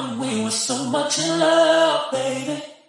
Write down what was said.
when we were so much in love, baby.